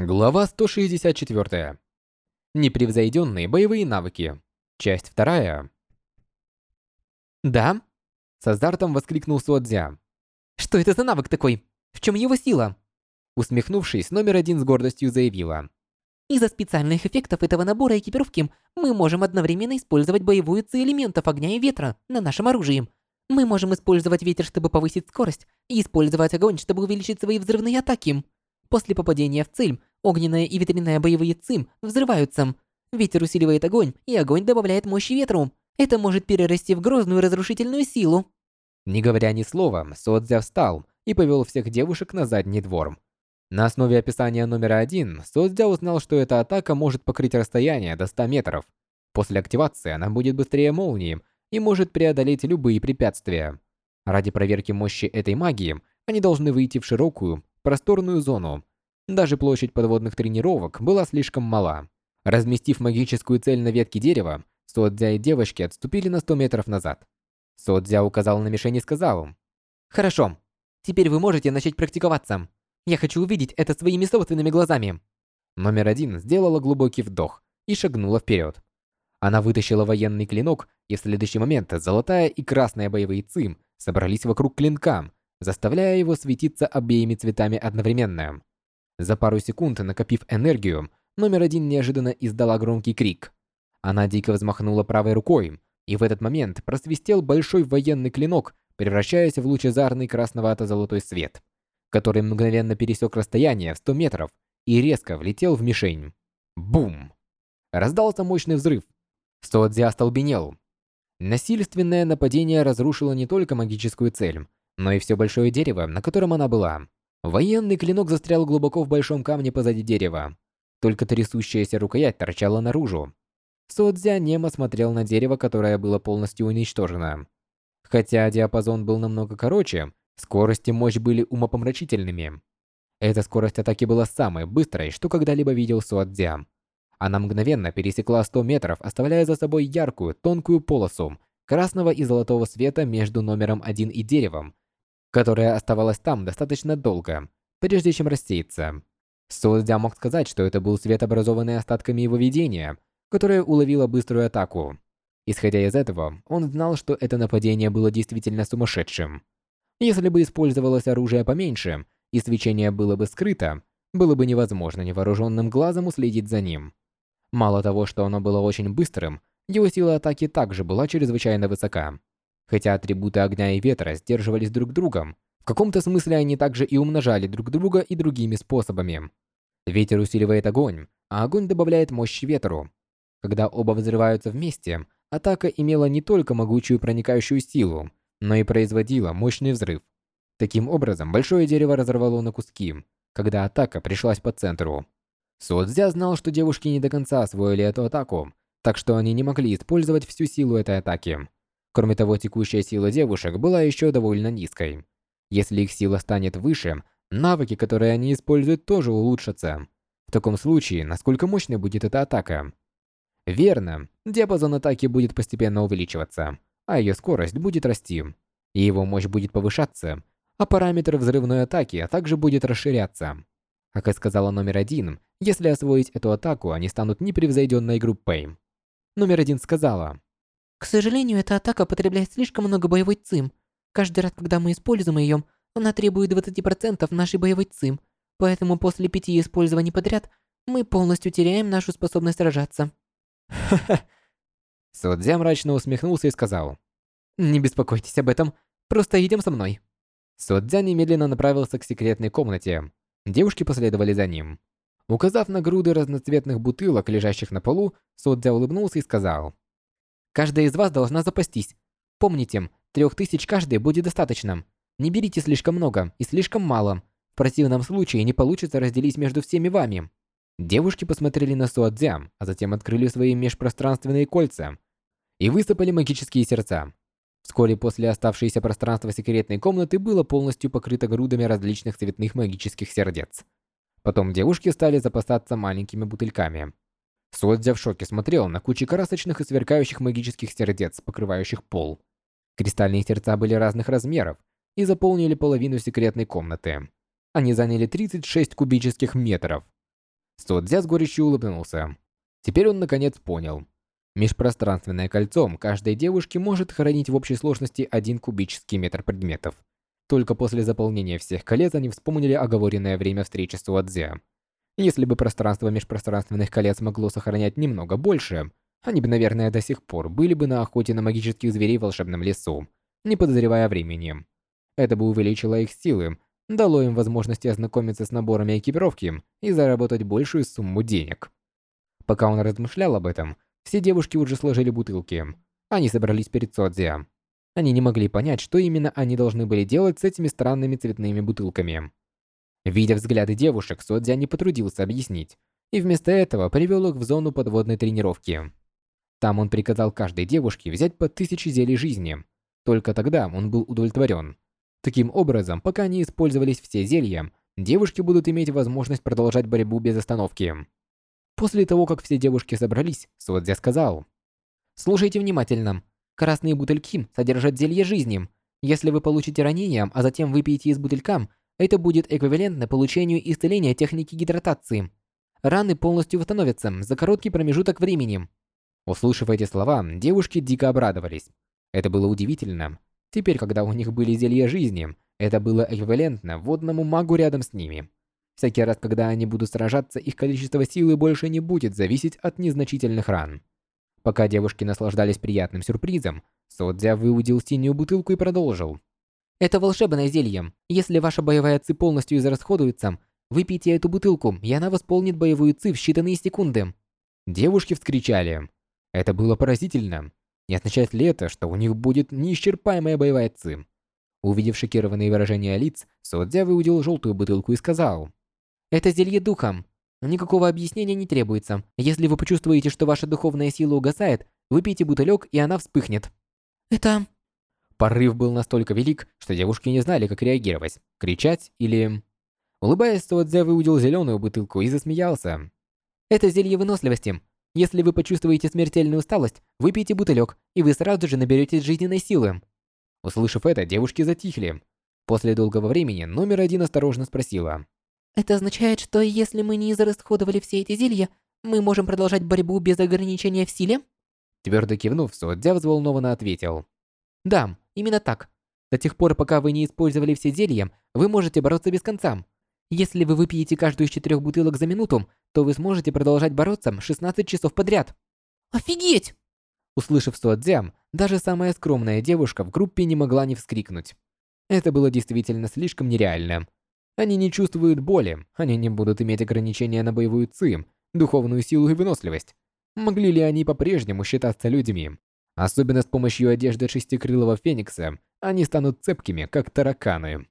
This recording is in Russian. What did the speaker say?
Глава 164. Непревзойденные боевые навыки. Часть вторая. «Да?» С азартом воскликнул Суодзя. «Что это за навык такой? В чем его сила?» Усмехнувшись, номер один с гордостью заявила. «Из-за специальных эффектов этого набора экипировки мы можем одновременно использовать боевую ци элементов огня и ветра на нашем оружии. Мы можем использовать ветер, чтобы повысить скорость, и использовать огонь, чтобы увеличить свои взрывные атаки. После попадения в цель Огненная и ветряная боевые цим взрываются. Ветер усиливает огонь, и огонь добавляет мощи ветру. Это может перерасти в грозную разрушительную силу. Не говоря ни слова, Содзя встал и повел всех девушек на задний двор. На основе описания номера один, Содзя узнал, что эта атака может покрыть расстояние до 100 метров. После активации она будет быстрее молнии и может преодолеть любые препятствия. Ради проверки мощи этой магии, они должны выйти в широкую, просторную зону, даже площадь подводных тренировок была слишком мала. Разместив магическую цель на ветке дерева, Содзя и девочки отступили на 100 метров назад. Содзя указал на мишень и сказал. «Хорошо. Теперь вы можете начать практиковаться. Я хочу увидеть это своими собственными глазами». Номер один сделала глубокий вдох и шагнула вперед. Она вытащила военный клинок, и в следующий момент золотая и красная боевые цим собрались вокруг клинка, заставляя его светиться обеими цветами одновременно. За пару секунд, накопив энергию, номер один неожиданно издала громкий крик. Она дико взмахнула правой рукой, и в этот момент просвистел большой военный клинок, превращаясь в лучезарный красновато-золотой свет, который мгновенно пересек расстояние в 100 метров и резко влетел в мишень. Бум! Раздался мощный взрыв. Содзи остолбенел. Насильственное нападение разрушило не только магическую цель, но и все большое дерево, на котором она была. Военный клинок застрял глубоко в большом камне позади дерева. Только трясущаяся рукоять торчала наружу. Содзя немо смотрел на дерево, которое было полностью уничтожено. Хотя диапазон был намного короче, скорость и мощь были умопомрачительными. Эта скорость атаки была самой быстрой, что когда-либо видел Суадзя. Она мгновенно пересекла 100 метров, оставляя за собой яркую, тонкую полосу красного и золотого света между номером 1 и деревом, которая оставалась там достаточно долго, прежде чем рассеяться. Судзя мог сказать, что это был свет, образованный остатками его видения, которое уловило быструю атаку. Исходя из этого, он знал, что это нападение было действительно сумасшедшим. Если бы использовалось оружие поменьше, и свечение было бы скрыто, было бы невозможно невооруженным глазом уследить за ним. Мало того, что оно было очень быстрым, его сила атаки также была чрезвычайно высока. Хотя атрибуты огня и ветра сдерживались друг другом, в каком-то смысле они также и умножали друг друга и другими способами. Ветер усиливает огонь, а огонь добавляет мощь ветру. Когда оба взрываются вместе, атака имела не только могучую проникающую силу, но и производила мощный взрыв. Таким образом, большое дерево разорвало на куски, когда атака пришлась по центру. Суодзя знал, что девушки не до конца освоили эту атаку, так что они не могли использовать всю силу этой атаки. Кроме того, текущая сила девушек была еще довольно низкой. Если их сила станет выше, навыки, которые они используют, тоже улучшатся. В таком случае, насколько мощной будет эта атака? Верно, диапазон атаки будет постепенно увеличиваться, а ее скорость будет расти, и его мощь будет повышаться, а параметр взрывной атаки также будет расширяться. Как и сказала номер один, если освоить эту атаку, они станут непревзойденной группой. Номер один сказала, к сожалению, эта атака потребляет слишком много боевой цим. Каждый раз, когда мы используем ее, она требует 20% нашей боевой цим. Поэтому после пяти использований подряд мы полностью теряем нашу способность сражаться. Ха-ха. Судзя мрачно усмехнулся и сказал. «Не беспокойтесь об этом, просто идем со мной». Судзя немедленно направился к секретной комнате. Девушки последовали за ним. Указав на груды разноцветных бутылок, лежащих на полу, Судзя улыбнулся и сказал. Каждая из вас должна запастись. Помните, трех тысяч каждой будет достаточно. Не берите слишком много и слишком мало. В противном случае не получится разделить между всеми вами. Девушки посмотрели на Суадзя, а затем открыли свои межпространственные кольца и высыпали магические сердца. Вскоре после оставшееся пространство секретной комнаты было полностью покрыто грудами различных цветных магических сердец. Потом девушки стали запасаться маленькими бутыльками. Содзя в шоке смотрел на кучи красочных и сверкающих магических сердец, покрывающих пол. Кристальные сердца были разных размеров и заполнили половину секретной комнаты. Они заняли 36 кубических метров. Содзя с горечью улыбнулся. Теперь он наконец понял. Межпространственное кольцо каждой девушки может хранить в общей сложности один кубический метр предметов. Только после заполнения всех колец они вспомнили оговоренное время встречи с Суадзе. Если бы пространство межпространственных колец могло сохранять немного больше, они бы, наверное, до сих пор были бы на охоте на магических зверей в волшебном лесу, не подозревая времени. Это бы увеличило их силы, дало им возможности ознакомиться с наборами экипировки и заработать большую сумму денег. Пока он размышлял об этом, все девушки уже сложили бутылки. Они собрались перед Содзи. Они не могли понять, что именно они должны были делать с этими странными цветными бутылками. Видя взгляды девушек, Содзя не потрудился объяснить, и вместо этого привел их в зону подводной тренировки. Там он приказал каждой девушке взять по тысяче зелий жизни. Только тогда он был удовлетворен. Таким образом, пока не использовались все зелья, девушки будут иметь возможность продолжать борьбу без остановки. После того, как все девушки собрались, Содзя сказал. «Слушайте внимательно. Красные бутыльки содержат зелье жизни. Если вы получите ранение, а затем выпьете из бутылька, это будет эквивалентно получению исцеления техники гидратации. Раны полностью восстановятся за короткий промежуток времени. Услышав эти слова, девушки дико обрадовались. Это было удивительно. Теперь, когда у них были зелья жизни, это было эквивалентно водному магу рядом с ними. Всякий раз, когда они будут сражаться, их количество силы больше не будет зависеть от незначительных ран. Пока девушки наслаждались приятным сюрпризом, Содзя выудил синюю бутылку и продолжил. Это волшебное зелье. Если ваша боевая ци полностью израсходуется, выпейте эту бутылку, и она восполнит боевую ци в считанные секунды. Девушки вскричали. Это было поразительно. Не означает ли это, что у них будет неисчерпаемая боевая ци? Увидев шокированные выражения лиц, Содзя выудил желтую бутылку и сказал. «Это зелье духа. Никакого объяснения не требуется. Если вы почувствуете, что ваша духовная сила угасает, выпейте бутылек, и она вспыхнет». «Это...» Порыв был настолько велик, что девушки не знали, как реагировать. Кричать или... Улыбаясь, Суадзе выудил зеленую бутылку и засмеялся. «Это зелье выносливости. Если вы почувствуете смертельную усталость, выпейте бутылек, и вы сразу же наберетесь жизненной силы». Услышав это, девушки затихли. После долгого времени номер один осторожно спросила. «Это означает, что если мы не израсходовали все эти зелья, мы можем продолжать борьбу без ограничения в силе?» Твердо кивнув, Суадзя взволнованно ответил. «Да, Именно так. До тех пор, пока вы не использовали все зелья, вы можете бороться без конца. Если вы выпьете каждую из четырех бутылок за минуту, то вы сможете продолжать бороться 16 часов подряд. Офигеть! Услышав Суадзям, даже самая скромная девушка в группе не могла не вскрикнуть. Это было действительно слишком нереально. Они не чувствуют боли, они не будут иметь ограничения на боевую ци, духовную силу и выносливость. Могли ли они по-прежнему считаться людьми? Особенно с помощью одежды шестикрылого феникса, они станут цепкими, как тараканы.